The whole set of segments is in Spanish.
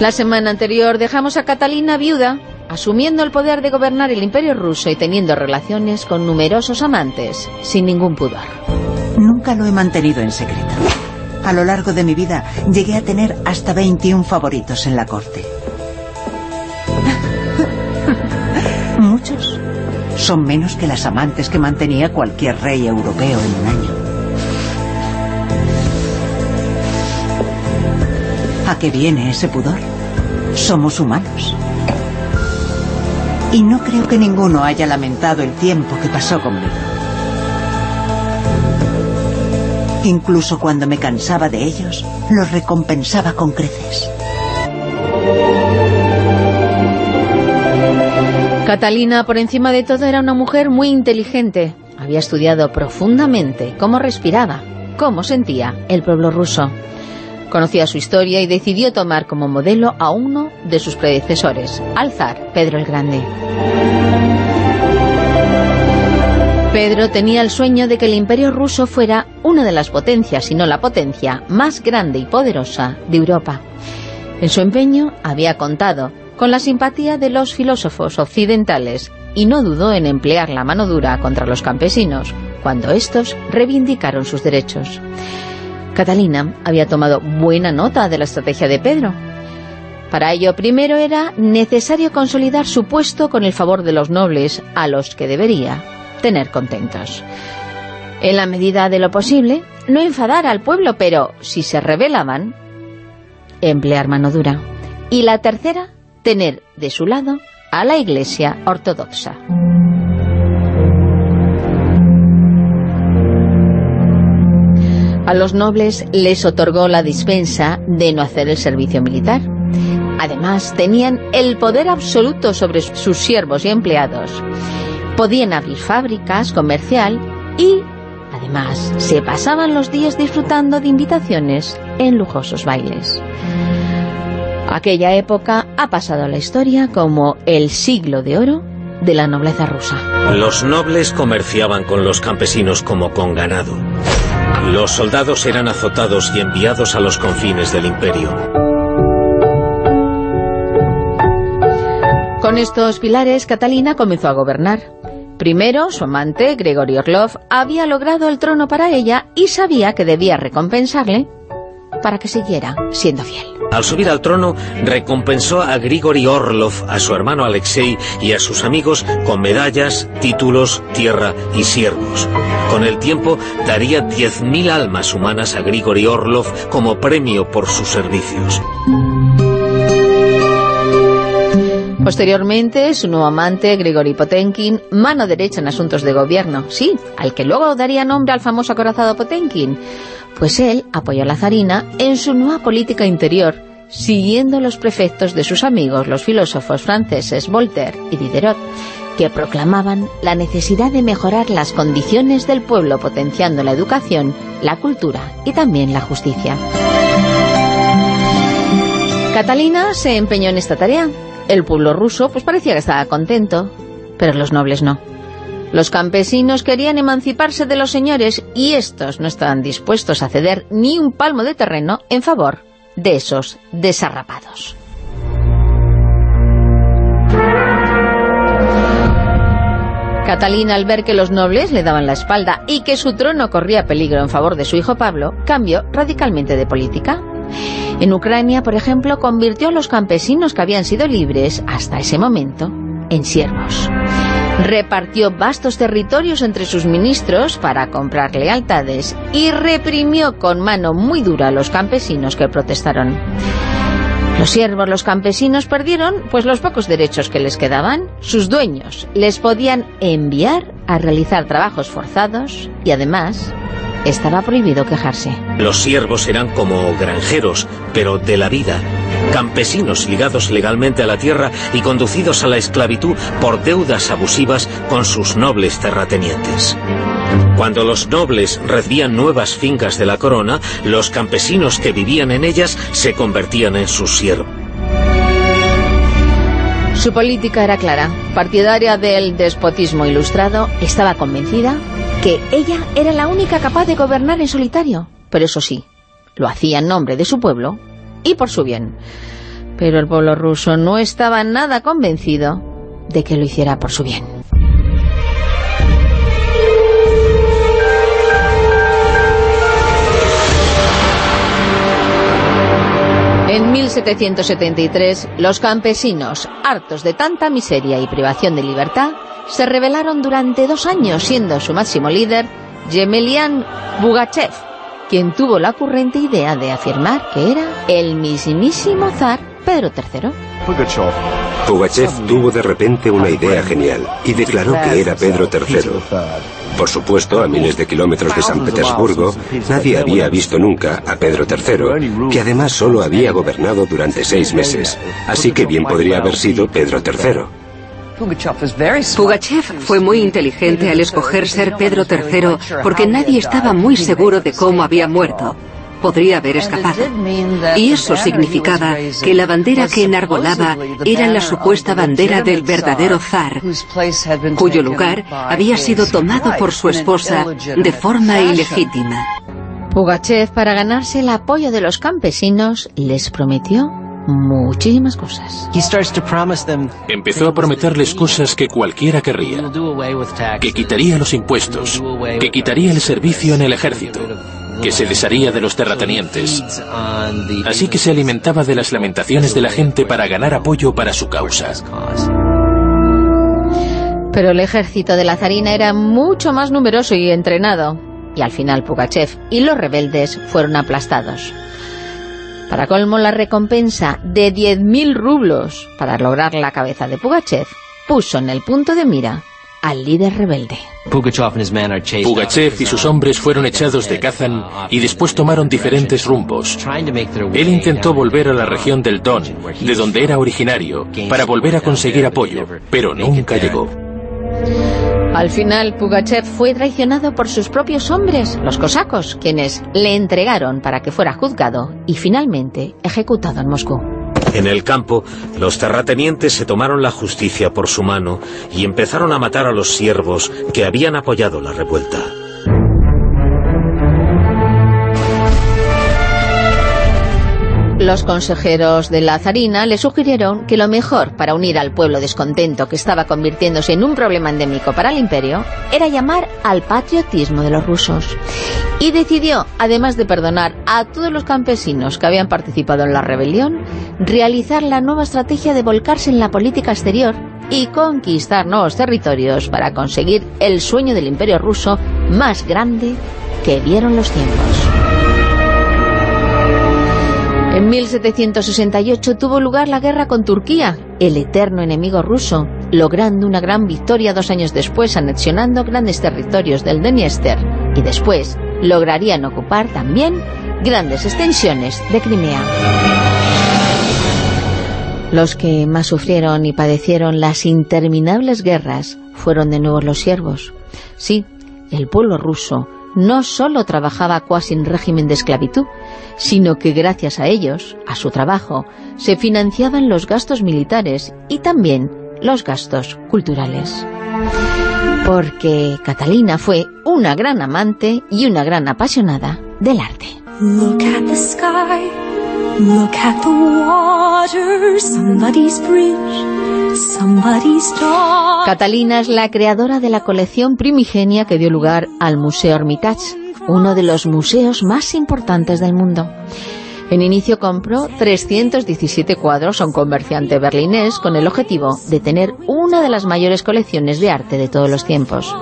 La semana anterior dejamos a Catalina viuda, asumiendo el poder de gobernar el imperio ruso y teniendo relaciones con numerosos amantes, sin ningún pudor. Nunca lo he mantenido en secreto. A lo largo de mi vida llegué a tener hasta 21 favoritos en la corte. Muchos. Son menos que las amantes que mantenía cualquier rey europeo en un año. ¿A qué viene ese pudor? Somos humanos. Y no creo que ninguno haya lamentado el tiempo que pasó conmigo. Incluso cuando me cansaba de ellos, los recompensaba con creces. Catalina, por encima de todo, era una mujer muy inteligente. Había estudiado profundamente cómo respiraba, cómo sentía el pueblo ruso. Conocía su historia y decidió tomar como modelo a uno de sus predecesores, al zar Pedro el Grande. Pedro tenía el sueño de que el imperio ruso fuera una de las potencias, si no la potencia, más grande y poderosa de Europa. En su empeño había contado con la simpatía de los filósofos occidentales y no dudó en emplear la mano dura contra los campesinos cuando éstos reivindicaron sus derechos. Catalina había tomado buena nota de la estrategia de Pedro. Para ello, primero era necesario consolidar su puesto con el favor de los nobles, a los que debería tener contentos. En la medida de lo posible, no enfadar al pueblo, pero si se rebelaban, emplear mano dura. Y la tercera, tener de su lado a la Iglesia ortodoxa. A los nobles les otorgó la dispensa de no hacer el servicio militar. Además, tenían el poder absoluto sobre sus siervos y empleados. Podían abrir fábricas, comercial y, además, se pasaban los días disfrutando de invitaciones en lujosos bailes. Aquella época ha pasado a la historia como el siglo de oro de la nobleza rusa. Los nobles comerciaban con los campesinos como con ganado. Los soldados eran azotados y enviados a los confines del imperio. Con estos pilares, Catalina comenzó a gobernar. Primero, su amante, Gregory Orlov, había logrado el trono para ella y sabía que debía recompensarle para que siguiera siendo fiel. Al subir al trono, recompensó a Grigori Orlov, a su hermano Alexei y a sus amigos con medallas, títulos, tierra y siervos. Con el tiempo, daría 10.000 almas humanas a Grigori Orlov como premio por sus servicios. Posteriormente, su nuevo amante, Grigori Potenkin, mano derecha en asuntos de gobierno, sí, al que luego daría nombre al famoso acorazado Potenkin, pues él apoyó a la zarina en su nueva política interior, siguiendo los prefectos de sus amigos, los filósofos franceses Voltaire y Diderot, que proclamaban la necesidad de mejorar las condiciones del pueblo potenciando la educación, la cultura y también la justicia. Catalina se empeñó en esta tarea. El pueblo ruso pues parecía que estaba contento, pero los nobles no. Los campesinos querían emanciparse de los señores y estos no estaban dispuestos a ceder ni un palmo de terreno en favor de esos desarrapados. Catalina, al ver que los nobles le daban la espalda y que su trono corría peligro en favor de su hijo Pablo, cambió radicalmente de política. En Ucrania, por ejemplo, convirtió a los campesinos que habían sido libres hasta ese momento en siervos. Repartió vastos territorios entre sus ministros para comprar lealtades y reprimió con mano muy dura a los campesinos que protestaron. Los siervos, los campesinos, perdieron pues los pocos derechos que les quedaban. Sus dueños les podían enviar a realizar trabajos forzados y además estaba prohibido quejarse. Los siervos eran como granjeros, pero de la vida, campesinos ligados legalmente a la tierra y conducidos a la esclavitud por deudas abusivas con sus nobles terratenientes. Cuando los nobles recibían nuevas fincas de la corona, los campesinos que vivían en ellas se convertían en sus siervos. Su política era clara. Partidaria del despotismo ilustrado, estaba convencida que ella era la única capaz de gobernar en solitario. Pero eso sí, lo hacía en nombre de su pueblo y por su bien. Pero el pueblo ruso no estaba nada convencido de que lo hiciera por su bien. En 1773, los campesinos, hartos de tanta miseria y privación de libertad, se rebelaron durante dos años, siendo su máximo líder Yemelian Bugachev, quien tuvo la ocurrente idea de afirmar que era el mismísimo zar Pedro III. Pugachev tuvo de repente una idea genial y declaró que era Pedro III. Por supuesto, a miles de kilómetros de San Petersburgo, nadie había visto nunca a Pedro III, que además solo había gobernado durante seis meses. Así que bien podría haber sido Pedro III. Pugachev fue muy inteligente al escoger ser Pedro III porque nadie estaba muy seguro de cómo había muerto podría haber escapado. Y eso significaba que la bandera que enarbolaba era la supuesta bandera del verdadero zar, cuyo lugar había sido tomado por su esposa de forma ilegítima. Pugachev, para ganarse el apoyo de los campesinos, les prometió muchísimas cosas. Empezó a prometerles cosas que cualquiera querría. Que quitaría los impuestos, que quitaría el servicio en el ejército, que se desharía de los terratenientes. Así que se alimentaba de las lamentaciones de la gente para ganar apoyo para su causa. Pero el ejército de la zarina era mucho más numeroso y entrenado, y al final Pugachev y los rebeldes fueron aplastados. Para colmo, la recompensa de 10.000 rublos para lograr la cabeza de Pugachev puso en el punto de mira al líder rebelde. Pugachev y sus hombres fueron echados de Kazan y después tomaron diferentes rumbos. Él intentó volver a la región del Don, de donde era originario, para volver a conseguir apoyo, pero nunca llegó. Al final, Pugachev fue traicionado por sus propios hombres, los cosacos, quienes le entregaron para que fuera juzgado y finalmente ejecutado en Moscú. En el campo, los terratenientes se tomaron la justicia por su mano y empezaron a matar a los siervos que habían apoyado la revuelta. Los consejeros de la zarina le sugirieron que lo mejor para unir al pueblo descontento que estaba convirtiéndose en un problema endémico para el imperio era llamar al patriotismo de los rusos. Y decidió, además de perdonar a todos los campesinos que habían participado en la rebelión, realizar la nueva estrategia de volcarse en la política exterior y conquistar nuevos territorios para conseguir el sueño del imperio ruso más grande que vieron los tiempos. En 1768 tuvo lugar la guerra con Turquía, el eterno enemigo ruso, logrando una gran victoria dos años después anexionando grandes territorios del Dniester y después lograrían ocupar también grandes extensiones de Crimea. Los que más sufrieron y padecieron las interminables guerras fueron de nuevo los siervos. Sí, el pueblo ruso no solo trabajaba casi en régimen de esclavitud, sino que gracias a ellos, a su trabajo, se financiaban los gastos militares y también los gastos culturales. Porque Catalina fue una gran amante y una gran apasionada del arte. Catalina es la creadora de la colección primigenia que dio lugar al Museo Hermitage, uno de los museos más importantes del mundo. En inicio compró 317 cuadros a un comerciante berlinés con el objetivo de tener una de las mayores colecciones de arte de todos los tiempos.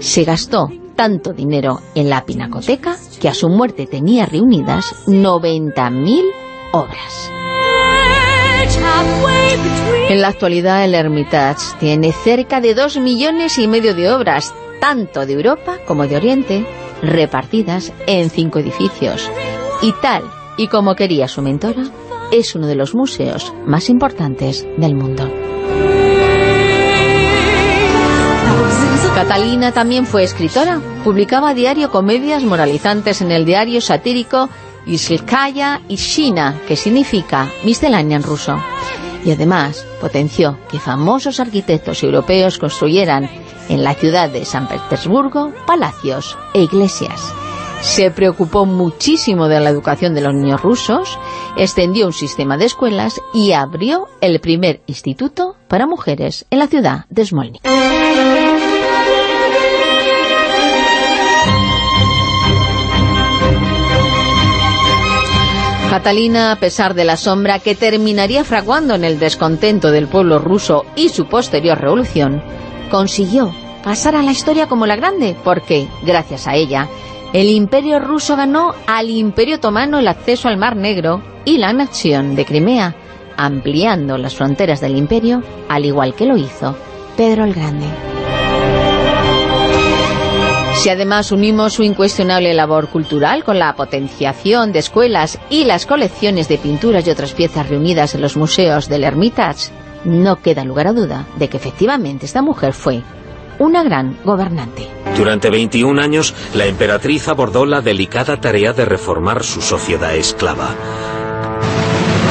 Se gastó tanto dinero en la pinacoteca que a su muerte tenía reunidas 90.000 obras. En la actualidad el Hermitage tiene cerca de dos millones y medio de obras, tanto de Europa como de Oriente, repartidas en cinco edificios. Y tal y como quería su mentora, es uno de los museos más importantes del mundo. Catalina también fue escritora. Publicaba diario comedias moralizantes en el diario satírico Islkaya Ishina, que significa miscelánea en ruso. Y además potenció que famosos arquitectos europeos construyeran en la ciudad de San Petersburgo palacios e iglesias. Se preocupó muchísimo de la educación de los niños rusos, extendió un sistema de escuelas y abrió el primer instituto para mujeres en la ciudad de Smolny. Catalina, a pesar de la sombra que terminaría fraguando en el descontento del pueblo ruso y su posterior revolución, consiguió pasar a la historia como la grande, porque, gracias a ella, el imperio ruso ganó al imperio otomano el acceso al Mar Negro y la anexión de Crimea, ampliando las fronteras del imperio, al igual que lo hizo Pedro el Grande. Si además unimos su incuestionable labor cultural con la potenciación de escuelas y las colecciones de pinturas y otras piezas reunidas en los museos del Hermitage, no queda lugar a duda de que efectivamente esta mujer fue una gran gobernante. Durante 21 años, la emperatriz abordó la delicada tarea de reformar su sociedad esclava.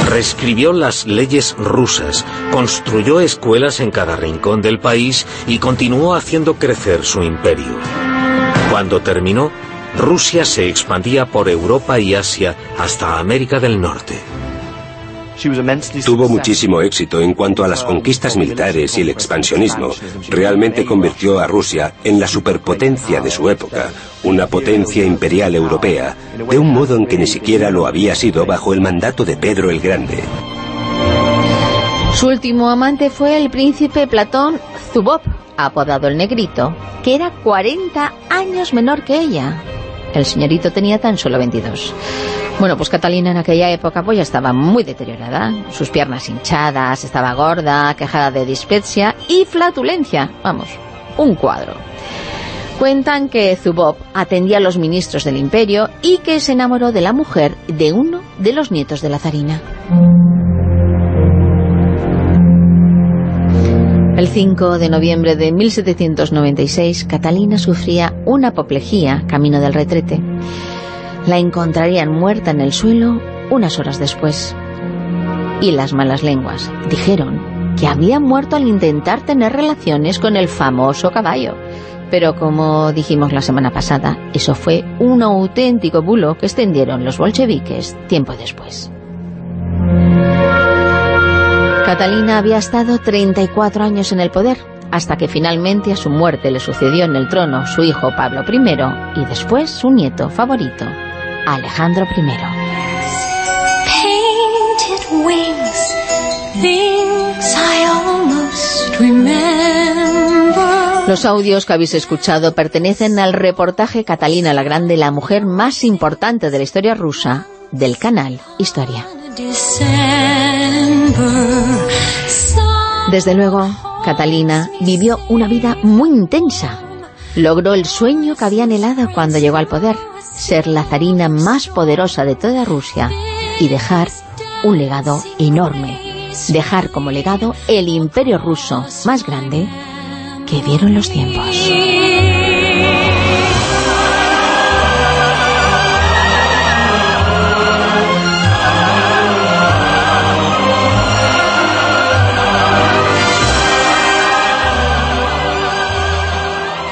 Reescribió las leyes rusas, construyó escuelas en cada rincón del país y continuó haciendo crecer su imperio. Cuando terminó, Rusia se expandía por Europa y Asia hasta América del Norte. Tuvo muchísimo éxito en cuanto a las conquistas militares y el expansionismo. Realmente convirtió a Rusia en la superpotencia de su época, una potencia imperial europea, de un modo en que ni siquiera lo había sido bajo el mandato de Pedro el Grande. Su último amante fue el príncipe Platón Zubov, apodado el Negrito, que era 40 años menor que ella. El señorito tenía tan solo 22. Bueno, pues Catalina en aquella época pues ya estaba muy deteriorada. Sus piernas hinchadas, estaba gorda, quejada de dispepsia y flatulencia. Vamos, un cuadro. Cuentan que Zubov atendía a los ministros del imperio y que se enamoró de la mujer de uno de los nietos de la zarina. El 5 de noviembre de 1796, Catalina sufría una apoplejía camino del retrete. La encontrarían muerta en el suelo unas horas después. Y las malas lenguas dijeron que había muerto al intentar tener relaciones con el famoso caballo. Pero como dijimos la semana pasada, eso fue un auténtico bulo que extendieron los bolcheviques tiempo después. Catalina había estado 34 años en el poder, hasta que finalmente a su muerte le sucedió en el trono su hijo Pablo I y después su nieto favorito, Alejandro I. Los audios que habéis escuchado pertenecen al reportaje Catalina la Grande, la mujer más importante de la historia rusa, del canal Historia. Desde luego, Catalina vivió una vida muy intensa. Logró el sueño que había anhelado cuando llegó al poder, ser la zarina más poderosa de toda Rusia y dejar un legado enorme. Dejar como legado el imperio ruso más grande que vieron los tiempos.